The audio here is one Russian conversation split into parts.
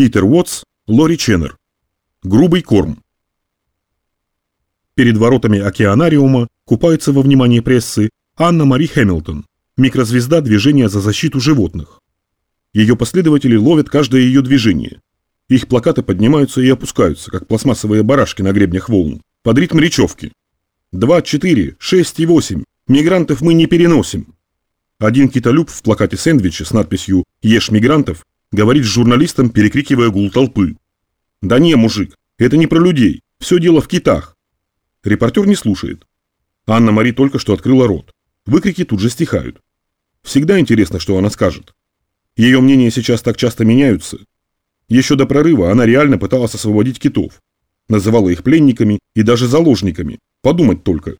Питер Уотс, Лори Ченнер. Грубый корм. Перед воротами океанариума купается во внимании прессы Анна Мари Хэмилтон, микрозвезда движения за защиту животных. Ее последователи ловят каждое ее движение. Их плакаты поднимаются и опускаются, как пластмассовые барашки на гребнях волн, под ритм речевки. Два, четыре, шесть и восемь. Мигрантов мы не переносим. Один китолюб в плакате сэндвича с надписью «Ешь мигрантов» говорит с журналистом, перекрикивая гул толпы. «Да не, мужик, это не про людей, все дело в китах». Репортер не слушает. Анна-Мари только что открыла рот. Выкрики тут же стихают. Всегда интересно, что она скажет. Ее мнения сейчас так часто меняются. Еще до прорыва она реально пыталась освободить китов. Называла их пленниками и даже заложниками. Подумать только.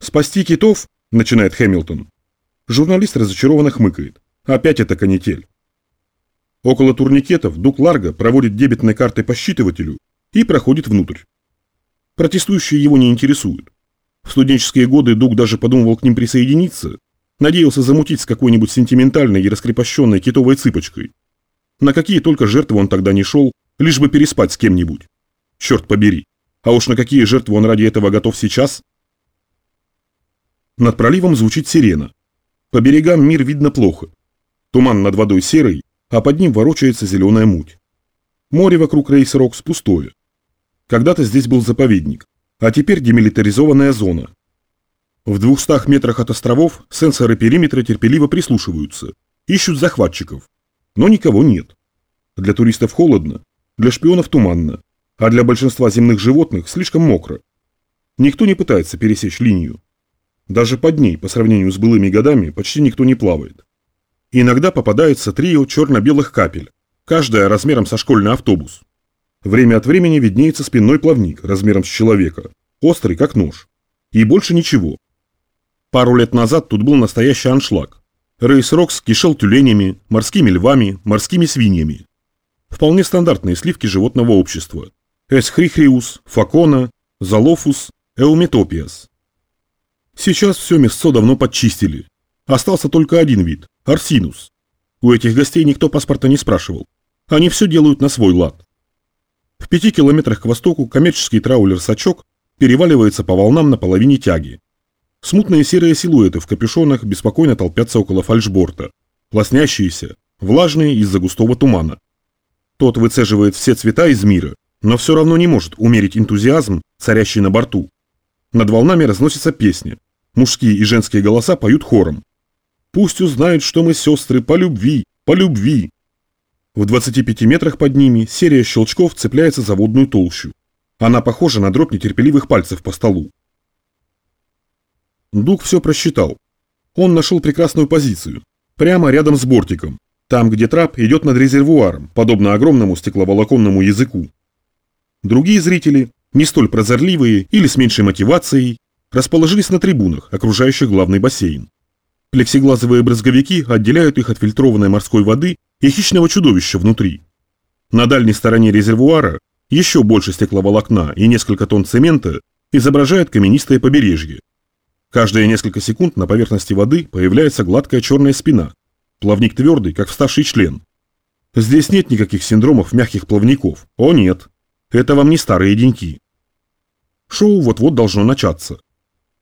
«Спасти китов?» – начинает Хэмилтон. Журналист разочарованно хмыкает. Опять это канитель. Около турникетов Дук Ларго проводит дебетной картой по считывателю и проходит внутрь. Протестующие его не интересуют. В студенческие годы Дук даже подумывал к ним присоединиться, надеялся замутить с какой-нибудь сентиментальной и раскрепощенной китовой цыпочкой. На какие только жертвы он тогда не шел, лишь бы переспать с кем-нибудь. Черт побери. А уж на какие жертвы он ради этого готов сейчас? Над проливом звучит сирена. По берегам мир видно плохо. Туман над водой серый, а под ним ворочается зеленая муть. Море вокруг Рейс-Рокс пустое. Когда-то здесь был заповедник, а теперь демилитаризованная зона. В двухстах метрах от островов сенсоры периметра терпеливо прислушиваются, ищут захватчиков. Но никого нет. Для туристов холодно, для шпионов туманно, а для большинства земных животных слишком мокро. Никто не пытается пересечь линию. Даже под ней, по сравнению с былыми годами, почти никто не плавает. Иногда попадается трио черно-белых капель, каждая размером со школьный автобус. Время от времени виднеется спинной плавник размером с человека, острый как нож. И больше ничего. Пару лет назад тут был настоящий аншлаг. Рейс Рокс кишел тюленями, морскими львами, морскими свиньями. Вполне стандартные сливки животного общества. Эсхрихриус, факона, залофус, эуметопиас. Сейчас все мясцо давно подчистили. Остался только один вид – арсинус. У этих гостей никто паспорта не спрашивал. Они все делают на свой лад. В пяти километрах к востоку коммерческий траулер «Сачок» переваливается по волнам на половине тяги. Смутные серые силуэты в капюшонах беспокойно толпятся около фальшборта. Лоснящиеся, влажные из-за густого тумана. Тот выцеживает все цвета из мира, но все равно не может умерить энтузиазм, царящий на борту. Над волнами разносится песня. Мужские и женские голоса поют хором. «Пусть узнают, что мы сестры по любви, по любви». В 25 метрах под ними серия щелчков цепляется за водную толщу. Она похожа на дробь нетерпеливых пальцев по столу. Дуг все просчитал. Он нашел прекрасную позицию. Прямо рядом с бортиком. Там, где трап идет над резервуаром, подобно огромному стекловолоконному языку. Другие зрители, не столь прозорливые или с меньшей мотивацией, расположились на трибунах, окружающих главный бассейн. Плексиглазовые брызговики отделяют их от фильтрованной морской воды и хищного чудовища внутри. На дальней стороне резервуара еще больше стекловолокна и несколько тонн цемента изображают каменистое побережье. Каждые несколько секунд на поверхности воды появляется гладкая черная спина. Плавник твердый, как вставший член. Здесь нет никаких синдромов мягких плавников. О нет. Это вам не старые деньки. Шоу вот-вот должно начаться.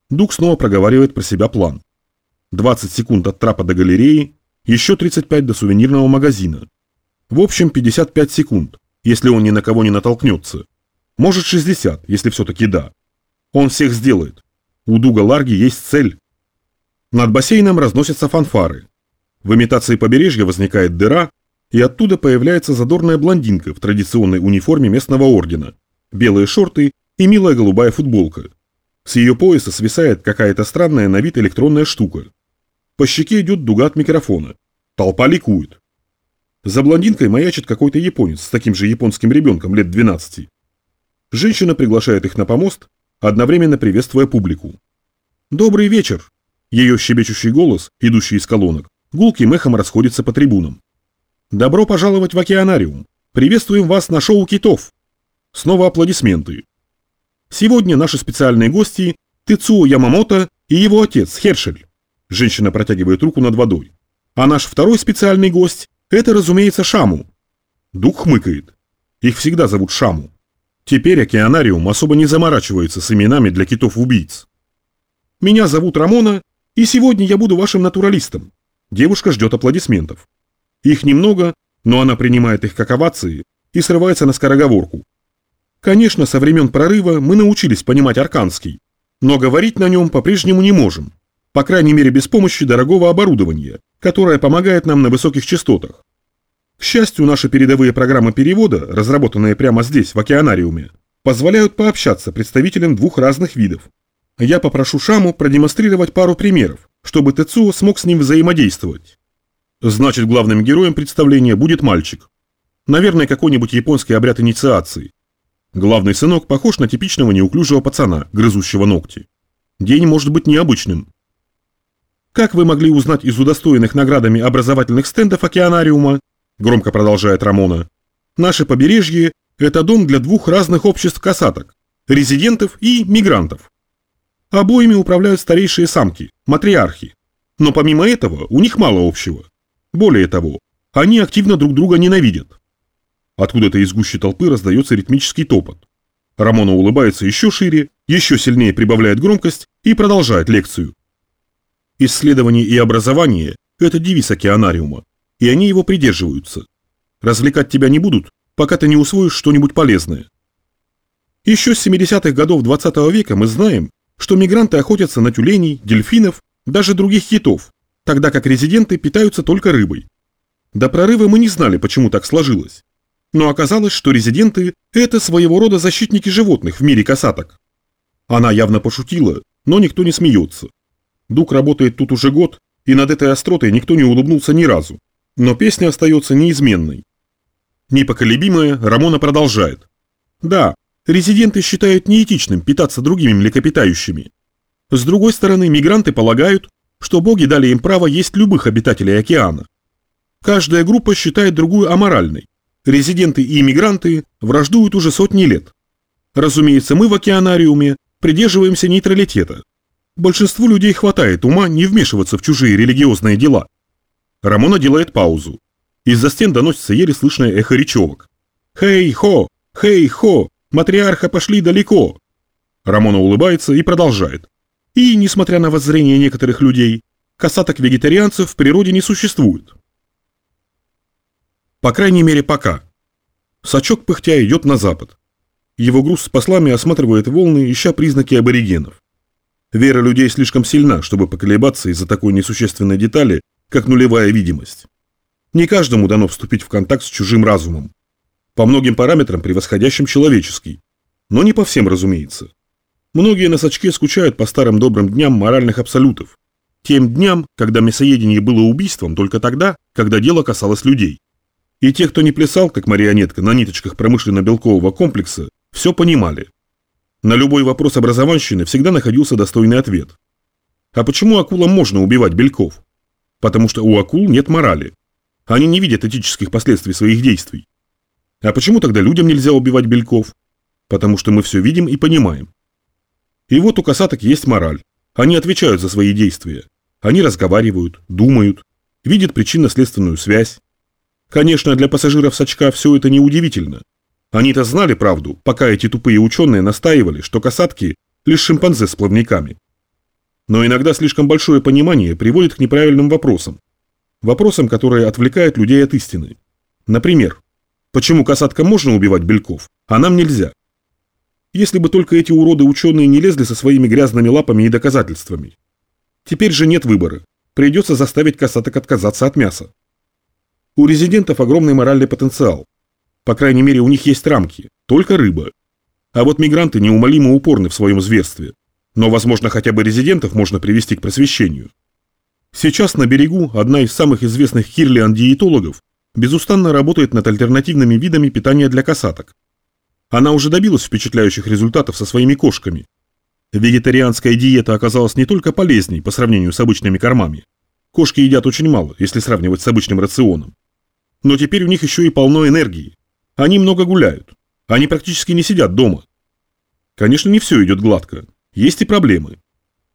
Дуг снова проговаривает про себя план. 20 секунд от трапа до галереи, еще 35 до сувенирного магазина. В общем, 55 секунд, если он ни на кого не натолкнется. Может 60, если все-таки да. Он всех сделает. У Дуга Ларги есть цель. Над бассейном разносятся фанфары. В имитации побережья возникает дыра, и оттуда появляется задорная блондинка в традиционной униформе местного ордена, белые шорты и милая голубая футболка. С ее пояса свисает какая-то странная на вид электронная штука. По щеке идет дуга от микрофона. Толпа ликует. За блондинкой маячит какой-то японец с таким же японским ребенком лет 12. Женщина приглашает их на помост, одновременно приветствуя публику. «Добрый вечер!» Ее щебечущий голос, идущий из колонок, гулким эхом расходится по трибунам. «Добро пожаловать в океанариум! Приветствуем вас на шоу китов!» Снова аплодисменты. Сегодня наши специальные гости Тецуо Ямамото и его отец Хершель. Женщина протягивает руку над водой. А наш второй специальный гость – это, разумеется, Шаму. Дух хмыкает. Их всегда зовут Шаму. Теперь океанариум особо не заморачивается с именами для китов-убийц. Меня зовут Рамона, и сегодня я буду вашим натуралистом. Девушка ждет аплодисментов. Их немного, но она принимает их как овации и срывается на скороговорку. Конечно, со времен прорыва мы научились понимать арканский, но говорить на нем по-прежнему не можем, по крайней мере без помощи дорогого оборудования, которое помогает нам на высоких частотах. К счастью, наши передовые программы перевода, разработанные прямо здесь, в океанариуме, позволяют пообщаться представителям двух разных видов. Я попрошу Шаму продемонстрировать пару примеров, чтобы Тецуо смог с ним взаимодействовать. Значит, главным героем представления будет мальчик. Наверное, какой-нибудь японский обряд инициации. Главный сынок похож на типичного неуклюжего пацана, грызущего ногти. День может быть необычным. Как вы могли узнать из удостоенных наградами образовательных стендов океанариума, громко продолжает Рамона, наше побережье – это дом для двух разных обществ касаток – резидентов и мигрантов. Обоими управляют старейшие самки, матриархи. Но помимо этого у них мало общего. Более того, они активно друг друга ненавидят. Откуда-то из гущи толпы раздается ритмический топот. Рамона улыбается еще шире, еще сильнее прибавляет громкость и продолжает лекцию. Исследование и образование – это девиз океанариума и они его придерживаются. Развлекать тебя не будут, пока ты не усвоишь что-нибудь полезное. Еще с 70-х годов 20 -го века мы знаем, что мигранты охотятся на тюленей, дельфинов, даже других китов, тогда как резиденты питаются только рыбой. До прорыва мы не знали, почему так сложилось. Но оказалось, что резиденты – это своего рода защитники животных в мире касаток. Она явно пошутила, но никто не смеется. Дук работает тут уже год, и над этой остротой никто не улыбнулся ни разу. Но песня остается неизменной. Непоколебимая, Рамона продолжает. Да, резиденты считают неэтичным питаться другими млекопитающими. С другой стороны, мигранты полагают, что боги дали им право есть любых обитателей океана. Каждая группа считает другую аморальной. Резиденты и иммигранты враждуют уже сотни лет. Разумеется, мы в океанариуме придерживаемся нейтралитета. Большинству людей хватает ума не вмешиваться в чужие религиозные дела. Рамона делает паузу. Из-за стен доносится еле слышное эхо речевок. «Хей-хо! Хей-хо! Матриарха пошли далеко!» Рамона улыбается и продолжает. И, несмотря на воззрение некоторых людей, касаток-вегетарианцев в природе не существует. По крайней мере, пока. Сачок пыхтя идет на запад. Его груз с послами осматривает волны, ища признаки аборигенов. Вера людей слишком сильна, чтобы поколебаться из-за такой несущественной детали, как нулевая видимость. Не каждому дано вступить в контакт с чужим разумом. По многим параметрам превосходящим человеческий. Но не по всем, разумеется. Многие на сачке скучают по старым добрым дням моральных абсолютов. Тем дням, когда мясоедение было убийством только тогда, когда дело касалось людей. И те, кто не плясал, как марионетка, на ниточках промышленно-белкового комплекса, все понимали. На любой вопрос образованщины всегда находился достойный ответ. А почему акулам можно убивать бельков? Потому что у акул нет морали. Они не видят этических последствий своих действий. А почему тогда людям нельзя убивать бельков? Потому что мы все видим и понимаем. И вот у касаток есть мораль. Они отвечают за свои действия. Они разговаривают, думают, видят причинно-следственную связь. Конечно, для пассажиров с очка все это неудивительно. Они-то знали правду, пока эти тупые ученые настаивали, что касатки – лишь шимпанзе с плавниками. Но иногда слишком большое понимание приводит к неправильным вопросам. Вопросам, которые отвлекают людей от истины. Например, почему касаткам можно убивать бельков, а нам нельзя? Если бы только эти уроды-ученые не лезли со своими грязными лапами и доказательствами. Теперь же нет выбора. Придется заставить касаток отказаться от мяса. У резидентов огромный моральный потенциал. По крайней мере, у них есть рамки, только рыба. А вот мигранты неумолимо упорны в своем зверстве. Но, возможно, хотя бы резидентов можно привести к просвещению. Сейчас на берегу одна из самых известных кирлиан-диетологов безустанно работает над альтернативными видами питания для касаток. Она уже добилась впечатляющих результатов со своими кошками. Вегетарианская диета оказалась не только полезней по сравнению с обычными кормами. Кошки едят очень мало, если сравнивать с обычным рационом. Но теперь у них еще и полно энергии. Они много гуляют. Они практически не сидят дома. Конечно, не все идет гладко. Есть и проблемы.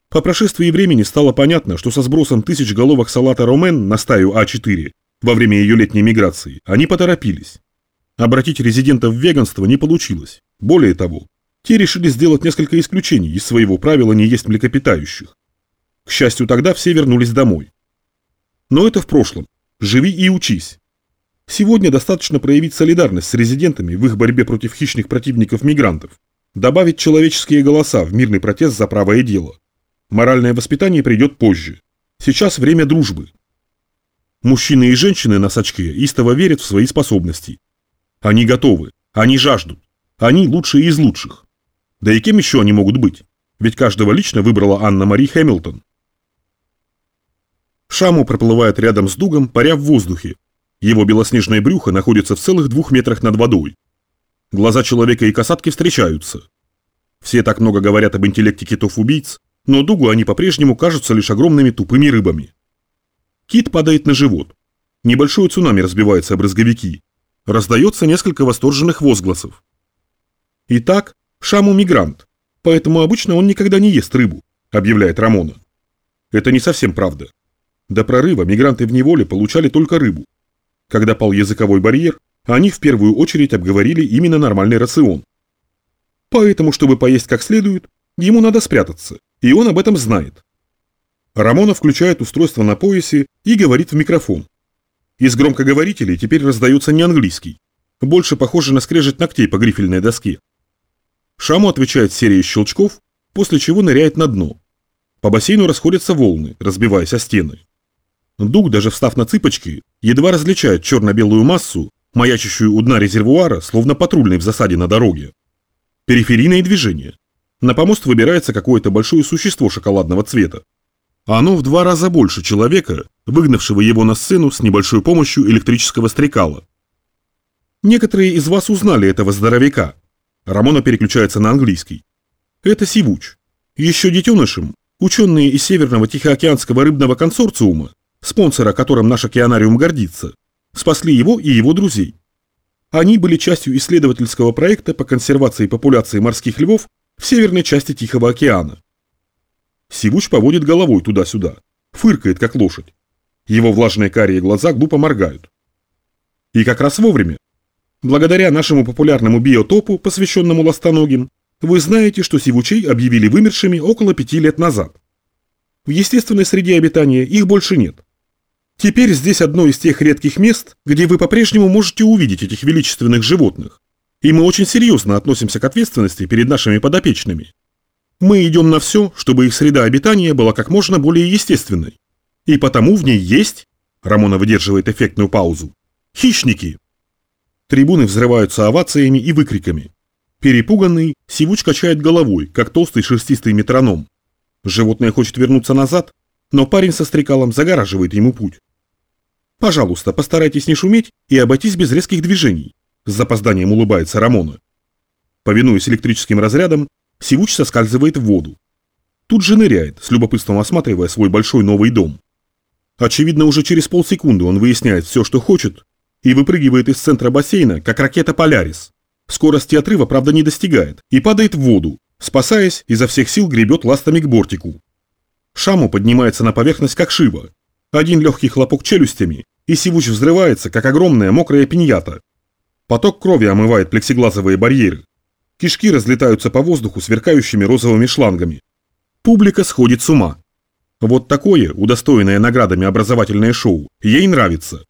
По прошествии времени стало понятно, что со сбросом тысяч головок салата ромен на стаю А4 во время ее летней миграции они поторопились. Обратить резидентов в веганство не получилось. Более того, те решили сделать несколько исключений из своего правила не есть млекопитающих. К счастью, тогда все вернулись домой. Но это в прошлом. Живи и учись. Сегодня достаточно проявить солидарность с резидентами в их борьбе против хищных противников-мигрантов, добавить человеческие голоса в мирный протест за правое дело. Моральное воспитание придет позже. Сейчас время дружбы. Мужчины и женщины на сачке истово верят в свои способности. Они готовы, они жаждут, они лучшие из лучших. Да и кем еще они могут быть? Ведь каждого лично выбрала Анна-Мари Хэмилтон. Шаму проплывает рядом с дугом, паря в воздухе. Его белоснежное брюхо находится в целых двух метрах над водой. Глаза человека и касатки встречаются. Все так много говорят об интеллекте китов-убийц, но дугу они по-прежнему кажутся лишь огромными тупыми рыбами. Кит падает на живот. Небольшое цунами разбивается об брызговики. Раздается несколько восторженных возгласов. Итак, Шаму мигрант, поэтому обычно он никогда не ест рыбу, объявляет Рамона. Это не совсем правда. До прорыва мигранты в неволе получали только рыбу. Когда пал языковой барьер, они в первую очередь обговорили именно нормальный рацион. Поэтому, чтобы поесть как следует, ему надо спрятаться, и он об этом знает. Рамона включает устройство на поясе и говорит в микрофон. Из громкоговорителей теперь раздается не английский, больше похоже на скрежет ногтей по грифельной доске. Шаму отвечает серией щелчков, после чего ныряет на дно. По бассейну расходятся волны, разбиваясь о стены. Дуг, даже встав на цыпочки, едва различает черно-белую массу, маячащую у дна резервуара, словно патрульный в засаде на дороге. Периферийное движение. На помост выбирается какое-то большое существо шоколадного цвета. Оно в два раза больше человека, выгнавшего его на сцену с небольшой помощью электрического стрекала. Некоторые из вас узнали этого здоровяка. Рамона переключается на английский. Это Сивуч. Еще детенышем ученые из Северного Тихоокеанского рыбного консорциума спонсора, которым наш океанариум гордится, спасли его и его друзей. Они были частью исследовательского проекта по консервации популяции морских львов в северной части Тихого океана. Сивуч поводит головой туда-сюда, фыркает, как лошадь. Его влажные карие глаза глупо моргают. И как раз вовремя. Благодаря нашему популярному биотопу, посвященному ластоногим, вы знаете, что сивучей объявили вымершими около пяти лет назад. В естественной среде обитания их больше нет. Теперь здесь одно из тех редких мест, где вы по-прежнему можете увидеть этих величественных животных. И мы очень серьезно относимся к ответственности перед нашими подопечными. Мы идем на все, чтобы их среда обитания была как можно более естественной. И потому в ней есть, Рамона выдерживает эффектную паузу, хищники. Трибуны взрываются овациями и выкриками. Перепуганный, Сивуч качает головой, как толстый шерстистый метроном. Животное хочет вернуться назад, но парень со стрекалом загораживает ему путь. Пожалуйста, постарайтесь не шуметь и обойтись без резких движений. С запозданием улыбается Рамона. Повинуясь электрическим разрядам, Сивуч соскальзывает в воду. Тут же ныряет, с любопытством осматривая свой большой новый дом. Очевидно, уже через полсекунды он выясняет все, что хочет, и выпрыгивает из центра бассейна, как ракета «Полярис». Скорости отрыва, правда, не достигает, и падает в воду, спасаясь, изо всех сил гребет ластами к бортику. Шаму поднимается на поверхность, как шиба. Один легкий хлопок челюстями, и Сивуч взрывается, как огромная мокрая пиньята. Поток крови омывает плексиглазовые барьеры. Кишки разлетаются по воздуху сверкающими розовыми шлангами. Публика сходит с ума. Вот такое, удостоенное наградами образовательное шоу, ей нравится.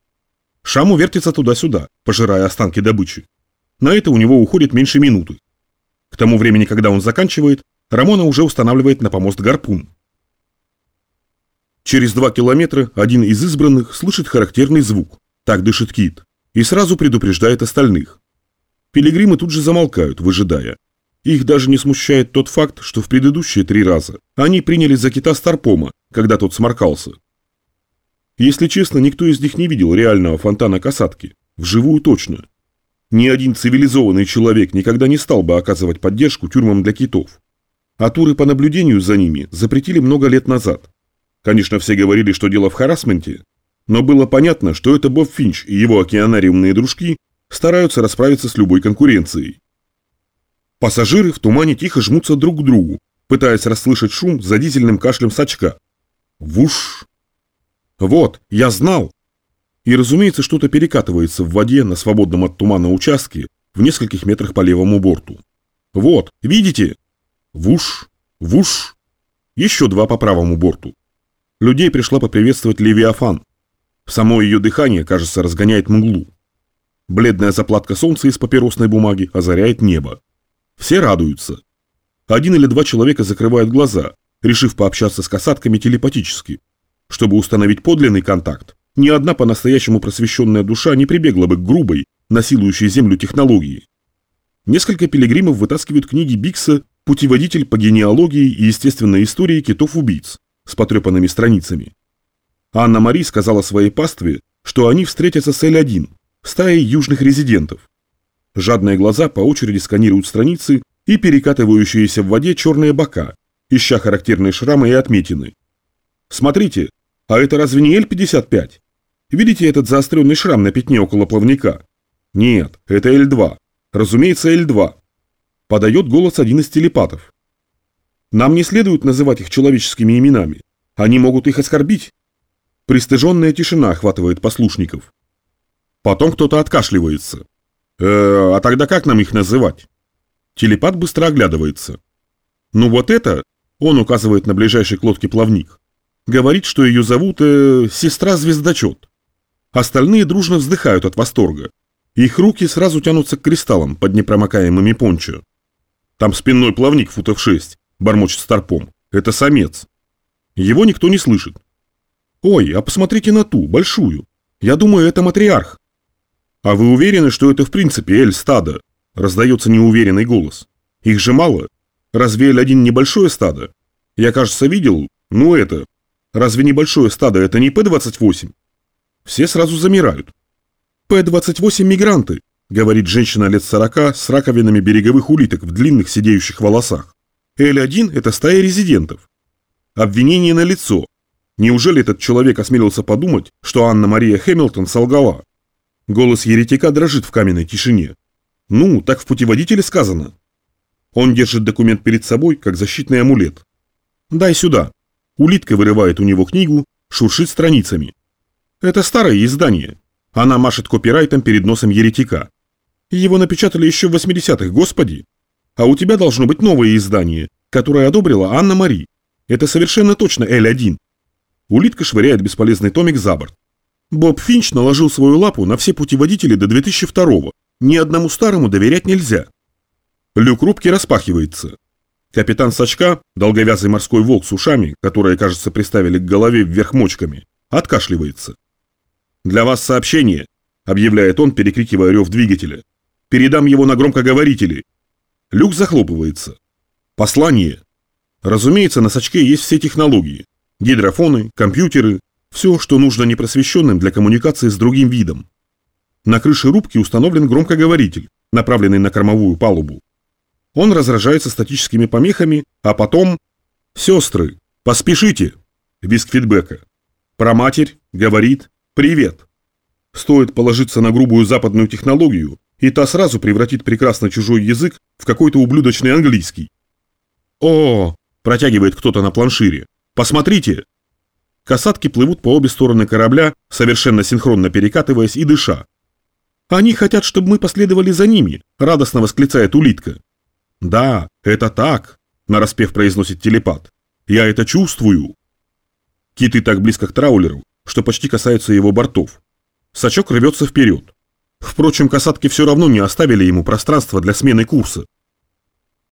Шаму вертится туда-сюда, пожирая останки добычи. На это у него уходит меньше минуты. К тому времени, когда он заканчивает, Рамона уже устанавливает на помост гарпун. Через два километра один из избранных слышит характерный звук, так дышит кит, и сразу предупреждает остальных. Пилигримы тут же замолкают, выжидая. Их даже не смущает тот факт, что в предыдущие три раза они приняли за кита Старпома, когда тот сморкался. Если честно, никто из них не видел реального фонтана касатки. Вживую точно. Ни один цивилизованный человек никогда не стал бы оказывать поддержку тюрьмам для китов. А туры по наблюдению за ними запретили много лет назад. Конечно, все говорили, что дело в харасменте, но было понятно, что это Боб Финч и его океанариумные дружки стараются расправиться с любой конкуренцией. Пассажиры в тумане тихо жмутся друг к другу, пытаясь расслышать шум за дизельным кашлем сачка. Вуш! Вот, я знал! И, разумеется, что-то перекатывается в воде на свободном от тумана участке в нескольких метрах по левому борту. Вот, видите? Вуш, вуш. Еще два по правому борту. Людей пришла поприветствовать Левиафан. Само ее дыхание, кажется, разгоняет мглу. Бледная заплатка солнца из папиросной бумаги озаряет небо. Все радуются. Один или два человека закрывают глаза, решив пообщаться с касатками телепатически. Чтобы установить подлинный контакт, ни одна по-настоящему просвещенная душа не прибегла бы к грубой, насилующей землю технологии. Несколько пилигримов вытаскивают книги Бикса «Путеводитель по генеалогии и естественной истории китов-убийц» с потрепанными страницами. Анна-Мари сказала своей пастве, что они встретятся с Л-1, стаей южных резидентов. Жадные глаза по очереди сканируют страницы и перекатывающиеся в воде черные бока, ища характерные шрамы и отметины. Смотрите, а это разве не Л-55? Видите этот заостренный шрам на пятне около плавника? Нет, это Л-2. Разумеется, Л-2. Подает голос один из телепатов. Нам не следует называть их человеческими именами. Они могут их оскорбить. Пристыженная тишина охватывает послушников. Потом кто-то откашливается. Э, а тогда как нам их называть? Телепат быстро оглядывается. Ну вот это, он указывает на ближайший к лодке плавник, говорит, что ее зовут э, сестра-звездочет. Остальные дружно вздыхают от восторга. Их руки сразу тянутся к кристаллам под непромокаемыми пончо. Там спинной плавник футов 6, бормочет старпом. Это самец. Его никто не слышит. Ой, а посмотрите на ту, большую. Я думаю, это матриарх. А вы уверены, что это в принципе Эль стадо? Раздается неуверенный голос. Их же мало. Разве Эль один небольшое стадо? Я, кажется, видел, ну это. Разве небольшое стадо это не П-28? Все сразу замирают. П-28 мигранты, говорит женщина лет 40 с раковинами береговых улиток в длинных седеющих волосах. Л-1 – это стая резидентов. Обвинение налицо. Неужели этот человек осмелился подумать, что Анна-Мария Хэмилтон солгала? Голос еретика дрожит в каменной тишине. Ну, так в путеводителе сказано. Он держит документ перед собой, как защитный амулет. Дай сюда. Улитка вырывает у него книгу, шуршит страницами. Это старое издание. Она машет копирайтом перед носом еретика. Его напечатали еще в 80-х, господи. А у тебя должно быть новое издание, которое одобрила Анна Мари. Это совершенно точно L1. Улитка швыряет бесполезный томик за борт. Боб Финч наложил свою лапу на все путеводители до 2002-го. Ни одному старому доверять нельзя. Люк рубки распахивается. Капитан Сачка, долговязый морской волк с ушами, которые, кажется, приставили к голове вверх мочками, откашливается. «Для вас сообщение», — объявляет он, перекрикивая рев двигателя. «Передам его на громкоговорители». Люк захлопывается. Послание. Разумеется, на Сачке есть все технологии. Гидрофоны, компьютеры, все, что нужно непросвещенным для коммуникации с другим видом. На крыше рубки установлен громкоговоритель, направленный на кормовую палубу. Он разражается статическими помехами, а потом... «Сестры, поспешите!» Виск фидбэка. Проматерь говорит «Привет». Стоит положиться на грубую западную технологию, и та сразу превратит прекрасно чужой язык в какой-то ублюдочный английский. «О!» – протягивает кто-то на планшире. «Посмотрите!» Касатки плывут по обе стороны корабля, совершенно синхронно перекатываясь и дыша. «Они хотят, чтобы мы последовали за ними», – радостно восклицает улитка. «Да, это так», – нараспев произносит телепат. «Я это чувствую». Киты так близко к траулеру, что почти касаются его бортов. Сачок рвется вперед. Впрочем, касатки все равно не оставили ему пространства для смены курса.